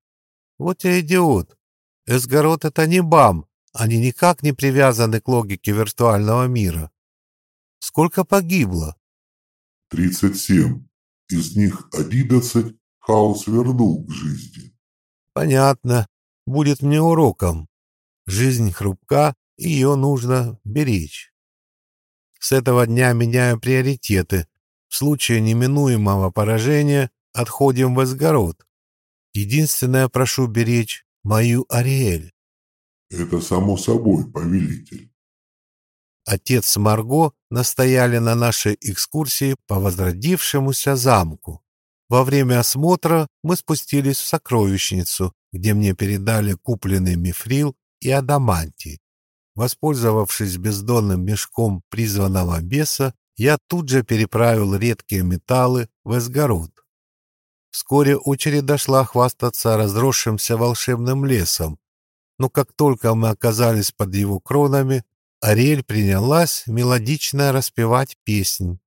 Вот я идиот. Эсгород — это не БАМ. Они никак не привязаны к логике виртуального мира. Сколько погибло? 37. Из них 11 хаос вернул к жизни. Понятно. Будет мне уроком. Жизнь хрупка, и ее нужно беречь. С этого дня меняю приоритеты. В случае неминуемого поражения отходим в изгород. Единственное прошу беречь мою Ариэль. Это само собой, повелитель. Отец с Марго настояли на нашей экскурсии по возродившемуся замку. Во время осмотра мы спустились в сокровищницу, где мне передали купленный мифрил и адамантий. Воспользовавшись бездонным мешком призванного беса, я тут же переправил редкие металлы в Эсгород. Вскоре очередь дошла хвастаться разросшимся волшебным лесом, но как только мы оказались под его кронами, Ариэль принялась мелодично распевать песнь.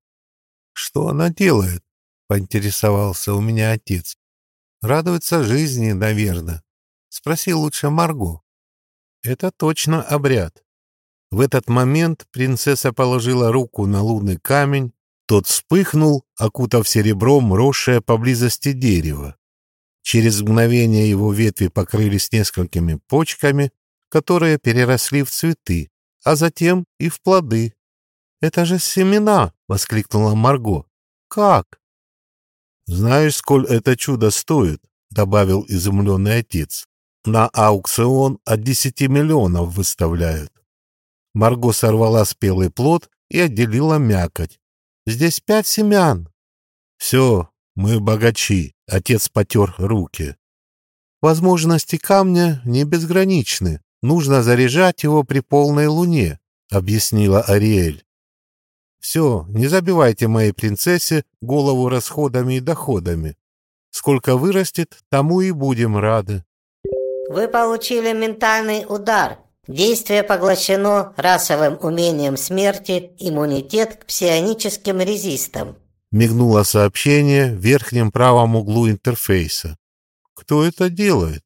«Что она делает?» — поинтересовался у меня отец. «Радуется жизни, наверное». Спроси лучше Марго. Это точно обряд. В этот момент принцесса положила руку на лунный камень, тот вспыхнул, окутав серебром росшее поблизости дерево. Через мгновение его ветви покрылись несколькими почками, которые переросли в цветы, а затем и в плоды. «Это же семена!» — воскликнула Марго. «Как?» «Знаешь, сколь это чудо стоит?» — добавил изумленный отец. «На аукцион от десяти миллионов выставляют». Марго сорвала спелый плод и отделила мякоть. «Здесь пять семян». «Все, мы богачи», — отец потер руки. «Возможности камня не безграничны. Нужно заряжать его при полной луне», — объяснила Ариэль. «Все, не забивайте моей принцессе голову расходами и доходами. Сколько вырастет, тому и будем рады». Вы получили ментальный удар. Действие поглощено расовым умением смерти, иммунитет к псионическим резистам. Мигнуло сообщение в верхнем правом углу интерфейса. «Кто это делает?»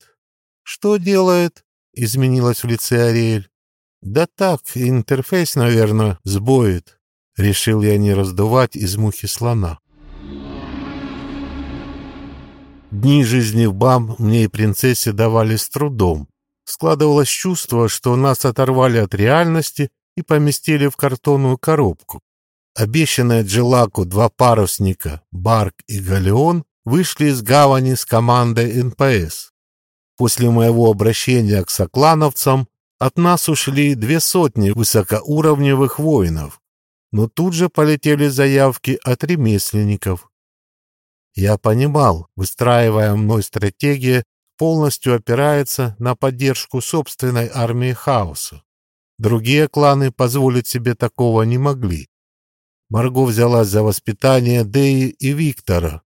«Что делает?» — изменилась в лице Ариэль. «Да так, интерфейс, наверное, сбоит». Решил я не раздувать из мухи слона. Дни жизни в БАМ мне и принцессе давали с трудом. Складывалось чувство, что нас оторвали от реальности и поместили в картонную коробку. Обещанные Джилаку два парусника, Барк и Галеон, вышли из гавани с командой НПС. После моего обращения к соклановцам от нас ушли две сотни высокоуровневых воинов, но тут же полетели заявки от ремесленников. Я понимал, выстраиваемая мной стратегия полностью опирается на поддержку собственной армии хаоса. Другие кланы позволить себе такого не могли. Марго взялась за воспитание Деи и Виктора.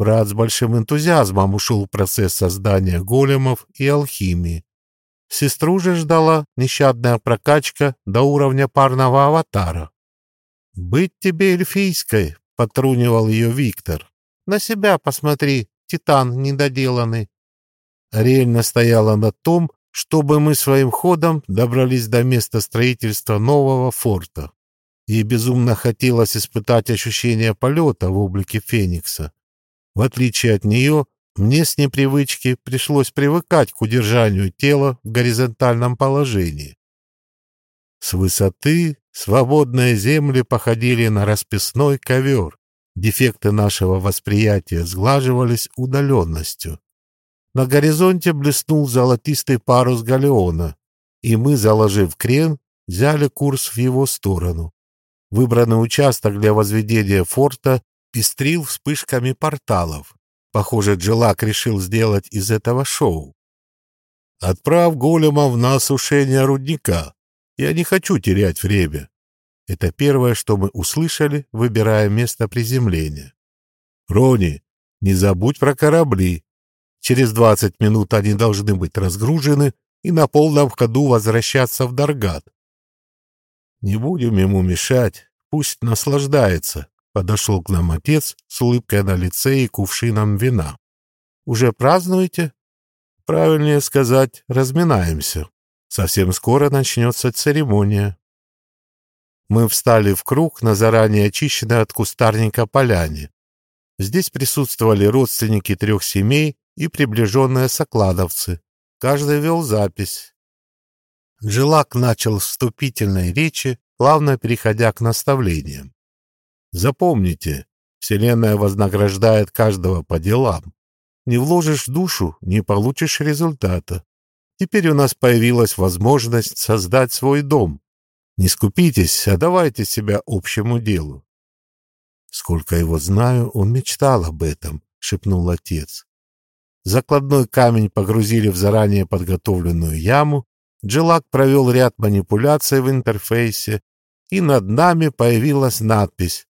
Брат с большим энтузиазмом ушел в процесс создания големов и алхимии. Сестру же ждала нещадная прокачка до уровня парного аватара. «Быть тебе эльфийской», — потрунивал ее Виктор. На себя посмотри, титан недоделанный. Ариэль настояла на том, чтобы мы своим ходом добрались до места строительства нового форта. Ей безумно хотелось испытать ощущение полета в облике Феникса. В отличие от нее, мне с непривычки пришлось привыкать к удержанию тела в горизонтальном положении. С высоты свободные земли походили на расписной ковер. Дефекты нашего восприятия сглаживались удаленностью. На горизонте блеснул золотистый парус галеона, и мы, заложив крен, взяли курс в его сторону. Выбранный участок для возведения форта пестрил вспышками порталов. Похоже, Джилак решил сделать из этого шоу. «Отправь голема на осушение рудника. Я не хочу терять время». Это первое, что мы услышали, выбирая место приземления. «Рони, не забудь про корабли. Через 20 минут они должны быть разгружены и на полном ходу возвращаться в Даргат. Не будем ему мешать, пусть наслаждается. Подошел к нам отец с улыбкой на лице и кувшином вина. Уже празднуете? Правильнее сказать, разминаемся. Совсем скоро начнется церемония. Мы встали в круг на заранее очищенной от кустарника поляне. Здесь присутствовали родственники трех семей и приближенные сокладовцы. Каждый вел запись. Джилак начал вступительной речи, плавно переходя к наставлениям. Запомните, Вселенная вознаграждает каждого по делам. Не вложишь душу, не получишь результата. Теперь у нас появилась возможность создать свой дом. Не скупитесь, а давайте себя общему делу. Сколько его знаю, он мечтал об этом, шепнул отец. Закладной камень погрузили в заранее подготовленную яму, Джилак провел ряд манипуляций в интерфейсе, и над нами появилась надпись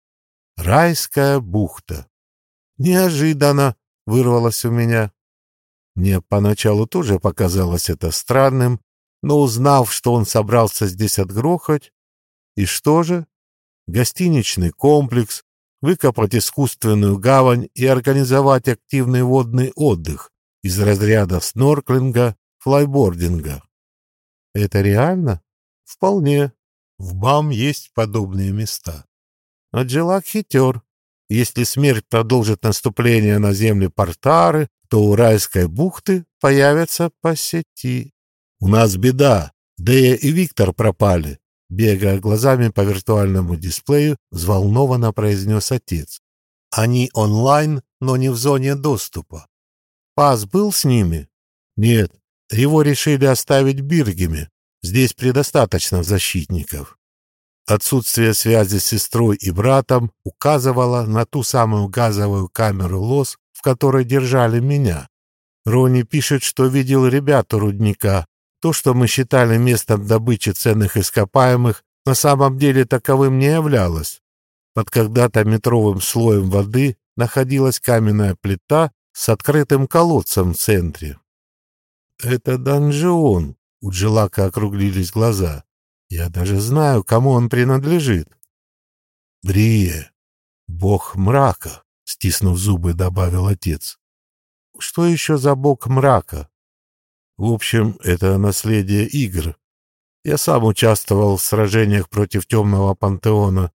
«Райская бухта». Неожиданно вырвалось у меня. Мне поначалу тоже показалось это странным, но узнав, что он собрался здесь отгрохать, и что же? Гостиничный комплекс, выкопать искусственную гавань и организовать активный водный отдых из разряда снорклинга, флайбординга. Это реально? Вполне. В БАМ есть подобные места. Но Джилак хитер. Если смерть продолжит наступление на земли Портары, то у райской бухты появятся по сети. У нас беда. Дея и Виктор пропали. Бегая глазами по виртуальному дисплею, взволнованно произнес отец. Они онлайн, но не в зоне доступа. Пас был с ними? Нет, его решили оставить Биргеме. Здесь предостаточно защитников. Отсутствие связи с сестрой и братом указывало на ту самую газовую камеру ЛОС, в которой держали меня. Рони пишет, что видел ребят у рудника, то, что мы считали местом добычи ценных ископаемых, на самом деле таковым не являлось. Под когда-то метровым слоем воды находилась каменная плита с открытым колодцем в центре. «Это донжион», — у Джилака округлились глаза. «Я даже знаю, кому он принадлежит». «Брие, бог мрака», — стиснув зубы, добавил отец. «Что еще за бог мрака?» В общем, это наследие игр. Я сам участвовал в сражениях против темного пантеона.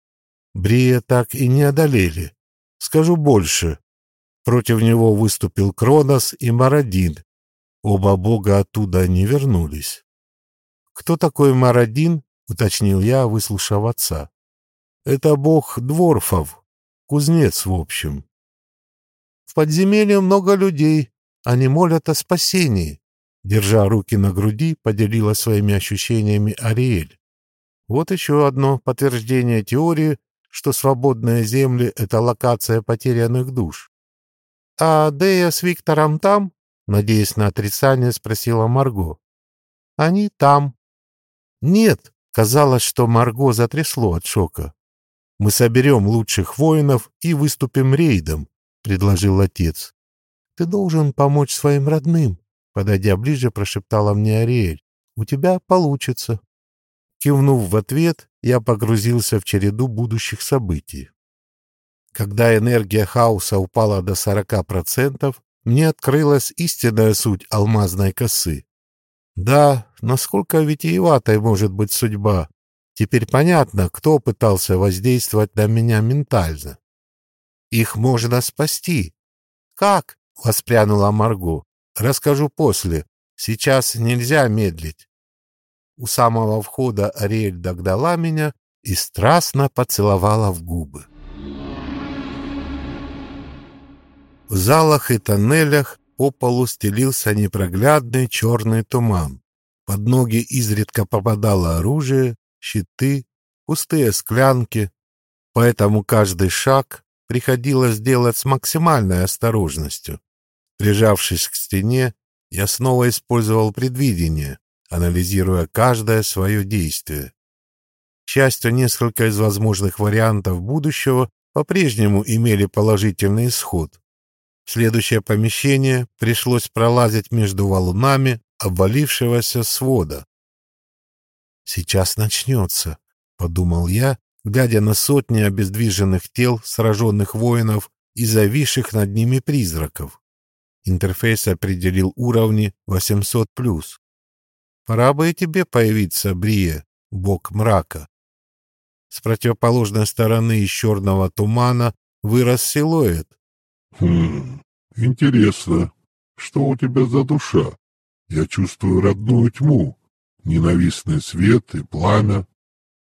Брия так и не одолели. Скажу больше. Против него выступил Кронос и Марадин. Оба бога оттуда не вернулись. «Кто такой Марадин?» — уточнил я, выслушав отца. «Это бог дворфов, кузнец, в общем. В подземелье много людей, они молят о спасении. Держа руки на груди, поделилась своими ощущениями Ариэль. Вот еще одно подтверждение теории, что свободные земли — это локация потерянных душ. «А Дея с Виктором там?» — надеясь на отрицание, спросила Марго. «Они там». «Нет», — казалось, что Марго затрясло от шока. «Мы соберем лучших воинов и выступим рейдом», — предложил отец. «Ты должен помочь своим родным», Подойдя ближе, прошептала мне Ариэль. «У тебя получится». Кивнув в ответ, я погрузился в череду будущих событий. Когда энергия хаоса упала до 40%, мне открылась истинная суть алмазной косы. Да, насколько витиеватой может быть судьба. Теперь понятно, кто пытался воздействовать на меня ментально. Их можно спасти. Как? — воспрянула Марго. Расскажу после. Сейчас нельзя медлить. У самого входа Ариэль догнала меня и страстно поцеловала в губы. В залах и тоннелях по полу стелился непроглядный черный туман. Под ноги изредка попадало оружие, щиты, пустые склянки, поэтому каждый шаг приходилось делать с максимальной осторожностью. Прижавшись к стене, я снова использовал предвидение, анализируя каждое свое действие. К счастью, несколько из возможных вариантов будущего по-прежнему имели положительный исход. Следующее помещение пришлось пролазить между валунами обвалившегося свода. «Сейчас начнется», — подумал я, глядя на сотни обездвиженных тел сраженных воинов и зависших над ними призраков. Интерфейс определил уровни 800+. Пора бы и тебе появиться, Брия, бог мрака. С противоположной стороны из черного тумана вырос силуэт. Хм, интересно, что у тебя за душа? Я чувствую родную тьму, ненавистный свет и пламя.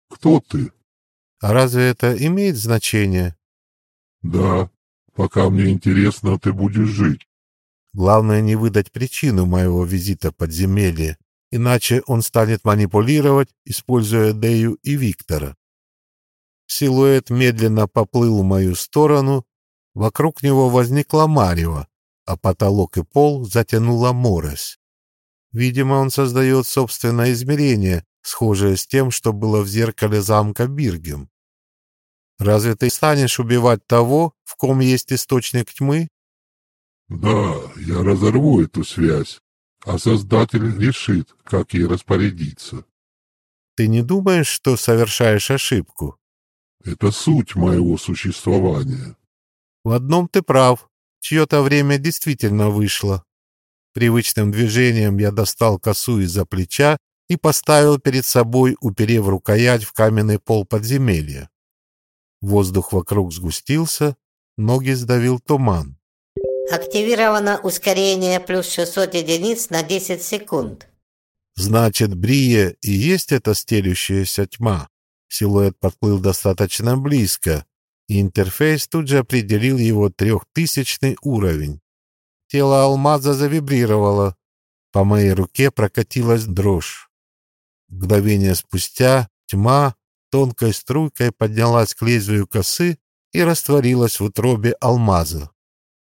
Кто ты? А разве это имеет значение? Да, пока мне интересно, ты будешь жить. Главное не выдать причину моего визита в подземелье, иначе он станет манипулировать, используя Дею и Виктора. Силуэт медленно поплыл в мою сторону, вокруг него возникла марево, а потолок и пол затянула морось. Видимо, он создает собственное измерение, схожее с тем, что было в зеркале замка Биргем. Разве ты станешь убивать того, в ком есть источник тьмы? Да, я разорву эту связь, а Создатель решит, как ей распорядиться. Ты не думаешь, что совершаешь ошибку? Это суть моего существования. В одном ты прав. Чье-то время действительно вышло. Привычным движением я достал косу из-за плеча и поставил перед собой, уперев рукоять в каменный пол подземелья. Воздух вокруг сгустился, ноги сдавил туман. Активировано ускорение плюс 600 единиц на 10 секунд. Значит, Брия и есть эта стелющаяся тьма. Силуэт подплыл достаточно близко, и интерфейс тут же определил его трехтысячный уровень. Тело алмаза завибрировало. По моей руке прокатилась дрожь. Мгновение спустя тьма тонкой струйкой поднялась к лезвию косы и растворилась в утробе алмаза.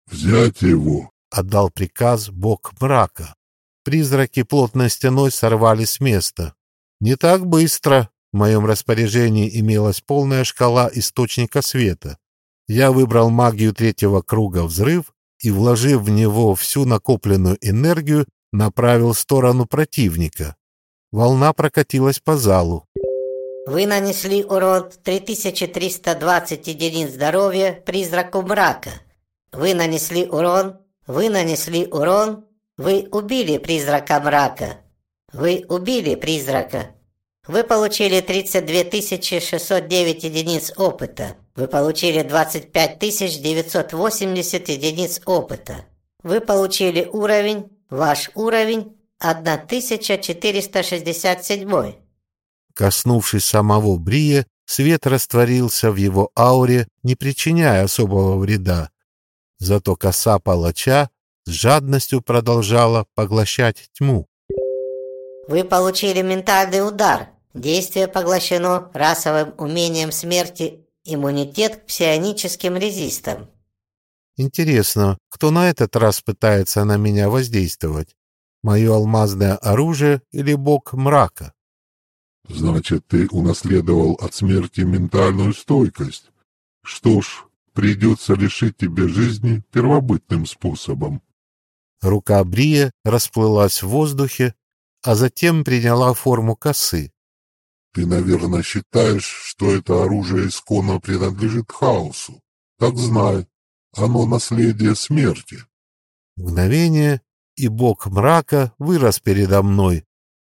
«Взять его!» — отдал приказ бог мрака. Призраки плотной стеной сорвали с места. «Не так быстро!» В моем распоряжении имелась полная шкала источника света. Я выбрал магию третьего круга «Взрыв» и, вложив в него всю накопленную энергию, направил в сторону противника. Волна прокатилась по залу. Вы нанесли урон 3320 единиц здоровья призраку мрака. Вы нанесли урон, вы нанесли урон, вы убили призрака мрака. Вы убили призрака. Вы получили 32 609 единиц опыта. Вы получили 25 980 единиц опыта. Вы получили уровень, ваш уровень 1467. Коснувшись самого Брия, свет растворился в его ауре, не причиняя особого вреда. Зато коса палача с жадностью продолжала поглощать тьму. Вы получили ментальный удар. Действие поглощено расовым умением смерти иммунитет к псионическим резистам. Интересно, кто на этот раз пытается на меня воздействовать? Мое алмазное оружие или бог мрака? Значит, ты унаследовал от смерти ментальную стойкость. Что ж, придется лишить тебе жизни первобытным способом. Рука Брия расплылась в воздухе, а затем приняла форму косы. Ты, наверное, считаешь, что это оружие исконно принадлежит хаосу. Так знай, оно наследие смерти. Мгновение, и бог мрака вырос передо мной,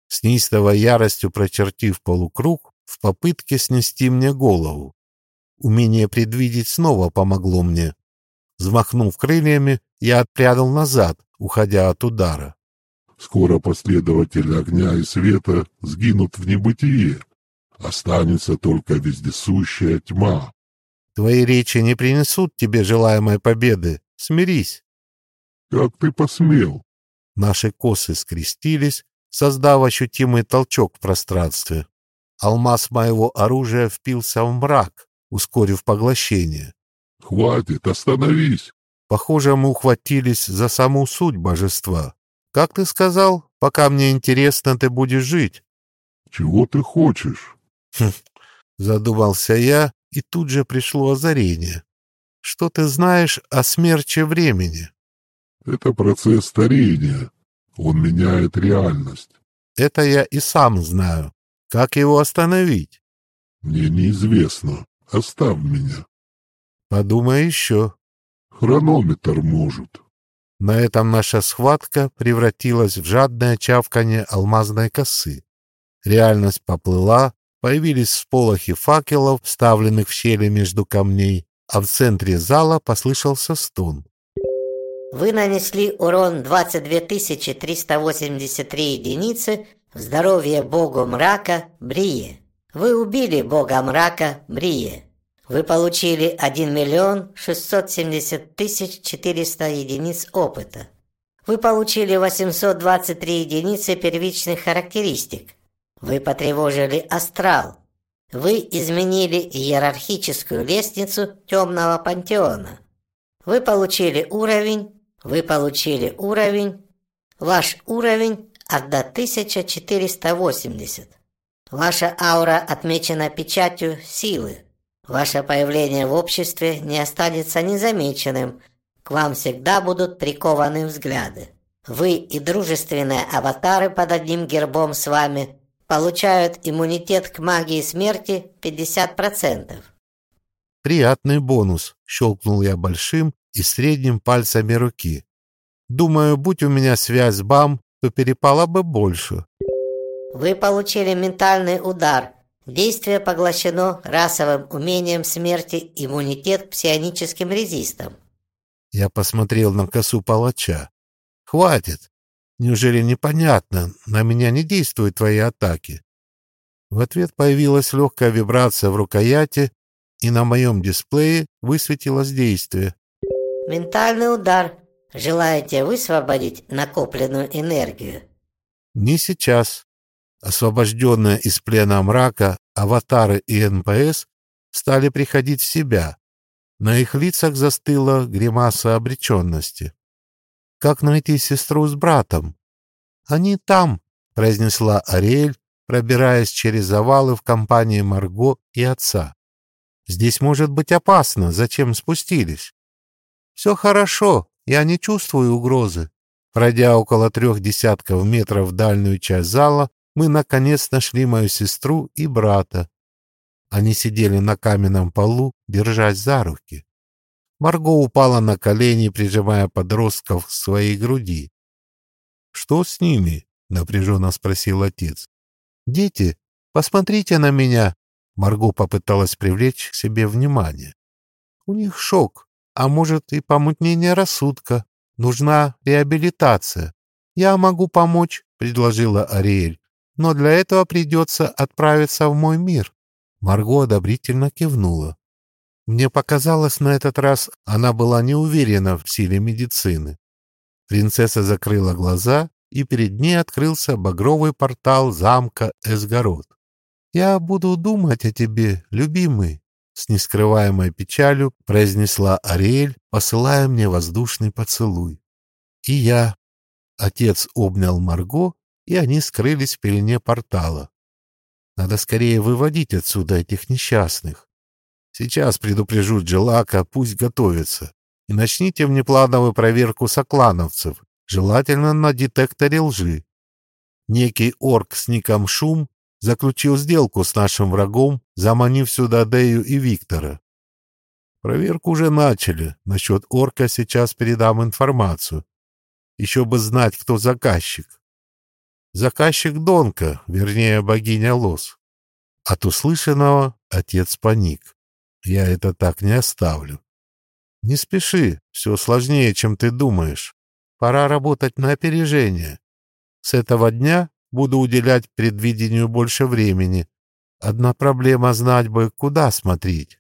с неистовой яростью прочертив полукруг в попытке снести мне голову. Умение предвидеть снова помогло мне. Взмахнув крыльями, я отпрянул назад, уходя от удара. Скоро последователи огня и света сгинут в небытие, Останется только вездесущая тьма. Твои речи не принесут тебе желаемой победы. Смирись. Как ты посмел? Наши косы скрестились, создав ощутимый толчок в пространстве. Алмаз моего оружия впился в мрак, ускорив поглощение. Хватит, остановись. Похоже, мы ухватились за саму суть божества. Как ты сказал, пока мне интересно, ты будешь жить. Чего ты хочешь? Хм, задумался я, и тут же пришло озарение. Что ты знаешь о смерче времени? Это процесс старения. Он меняет реальность. Это я и сам знаю. Как его остановить? Мне неизвестно. Оставь меня. Подумай еще. Хронометр может. На этом наша схватка превратилась в жадное чавканье алмазной косы. Реальность поплыла, появились всполохи факелов, вставленных в щели между камней, а в центре зала послышался стон. Вы нанесли урон 22 383 единицы в здоровье богу мрака Брие. Вы убили бога мрака Брие. Вы получили 1 миллион 670 тысяч 400 единиц опыта. Вы получили 823 единицы первичных характеристик. Вы потревожили астрал. Вы изменили иерархическую лестницу темного пантеона. Вы получили уровень вы получили уровень. Ваш уровень 1480. Ваша аура отмечена печатью силы. Ваше появление в обществе не останется незамеченным. К вам всегда будут прикованы взгляды. Вы и дружественные аватары под одним гербом с вами получают иммунитет к магии смерти 50%. Приятный бонус, щелкнул я большим и средним пальцами руки. Думаю, будь у меня связь с БАМ, то перепало бы больше. Вы получили ментальный удар. Действие поглощено расовым умением смерти иммунитет к псионическим резистам. Я посмотрел на косу палача. Хватит. Неужели непонятно, на меня не действуют твои атаки? В ответ появилась легкая вибрация в рукояти, и на моем дисплее высветилось действие. Ментальный удар. Желаете высвободить накопленную энергию? Не сейчас. Освобожденные из плена мрака, аватары и НПС стали приходить в себя. На их лицах застыла гримаса обреченности. «Как найти сестру с братом?» «Они там», — произнесла Ариэль, пробираясь через завалы в компании Марго и отца. «Здесь может быть опасно. Зачем спустились?» «Все хорошо, я не чувствую угрозы». Пройдя около трех десятков метров в дальнюю часть зала, мы, наконец, нашли мою сестру и брата. Они сидели на каменном полу, держась за руки. Марго упала на колени, прижимая подростков к своей груди. «Что с ними?» — напряженно спросил отец. «Дети, посмотрите на меня!» Марго попыталась привлечь к себе внимание. «У них шок а может и помутнение рассудка. Нужна реабилитация. Я могу помочь, предложила Ариэль, но для этого придется отправиться в мой мир. Марго одобрительно кивнула. Мне показалось, на этот раз она была не уверена в силе медицины. Принцесса закрыла глаза, и перед ней открылся багровый портал замка Эсгород. «Я буду думать о тебе, любимый», с нескрываемой печалью произнесла Ариэль, посылая мне воздушный поцелуй. И я. Отец обнял Марго, и они скрылись в пелене портала. Надо скорее выводить отсюда этих несчастных. Сейчас предупрежу Джилака, пусть готовится. И начните внеплановую проверку соклановцев, желательно на детекторе лжи. Некий орк с ником Шум заключил сделку с нашим врагом, заманив сюда Дею и Виктора. Проверку уже начали. Насчет орка сейчас передам информацию. Еще бы знать, кто заказчик. Заказчик Донка, вернее, богиня Лос. От услышанного отец паник. Я это так не оставлю. Не спеши, все сложнее, чем ты думаешь. Пора работать на опережение. С этого дня буду уделять предвидению больше времени. Одна проблема знать бы, куда смотреть.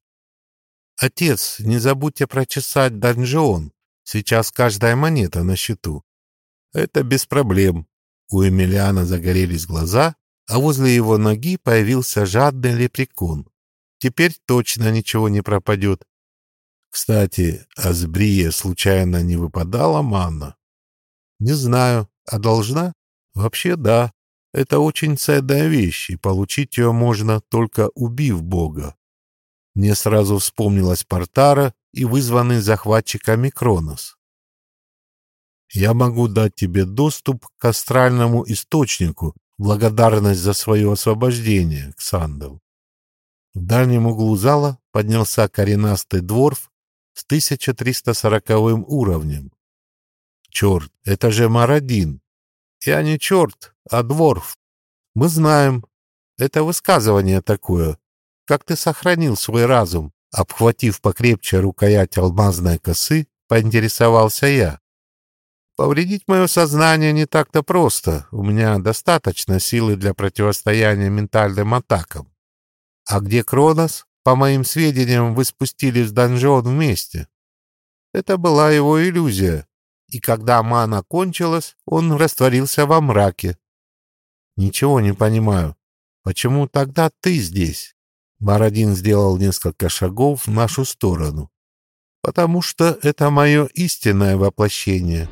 Отец, не забудьте прочесать донжон. Сейчас каждая монета на счету. Это без проблем. У Эмилиана загорелись глаза, а возле его ноги появился жадный лепрекон. Теперь точно ничего не пропадет. Кстати, а с Брие случайно не выпадала манна? Не знаю, а должна? Вообще да. Это очень ценная вещь, и получить ее можно, только убив Бога. Мне сразу вспомнилась Портара и вызванный захватчиками Кронос. Я могу дать тебе доступ к астральному источнику, благодарность за свое освобождение, Ксандал. В дальнем углу зала поднялся коренастый дворф с 1340 уровнем. Черт, это же Марадин. Я не черт, а дворф. Мы знаем. Это высказывание такое. Как ты сохранил свой разум? Обхватив покрепче рукоять алмазной косы, поинтересовался я. Повредить мое сознание не так-то просто. У меня достаточно силы для противостояния ментальным атакам. А где Кронос? По моим сведениям, вы спустились в донжон вместе. Это была его иллюзия, и когда мана кончилась, он растворился во мраке. Ничего не понимаю. Почему тогда ты здесь? Бородин сделал несколько шагов в нашу сторону. Потому что это мое истинное воплощение.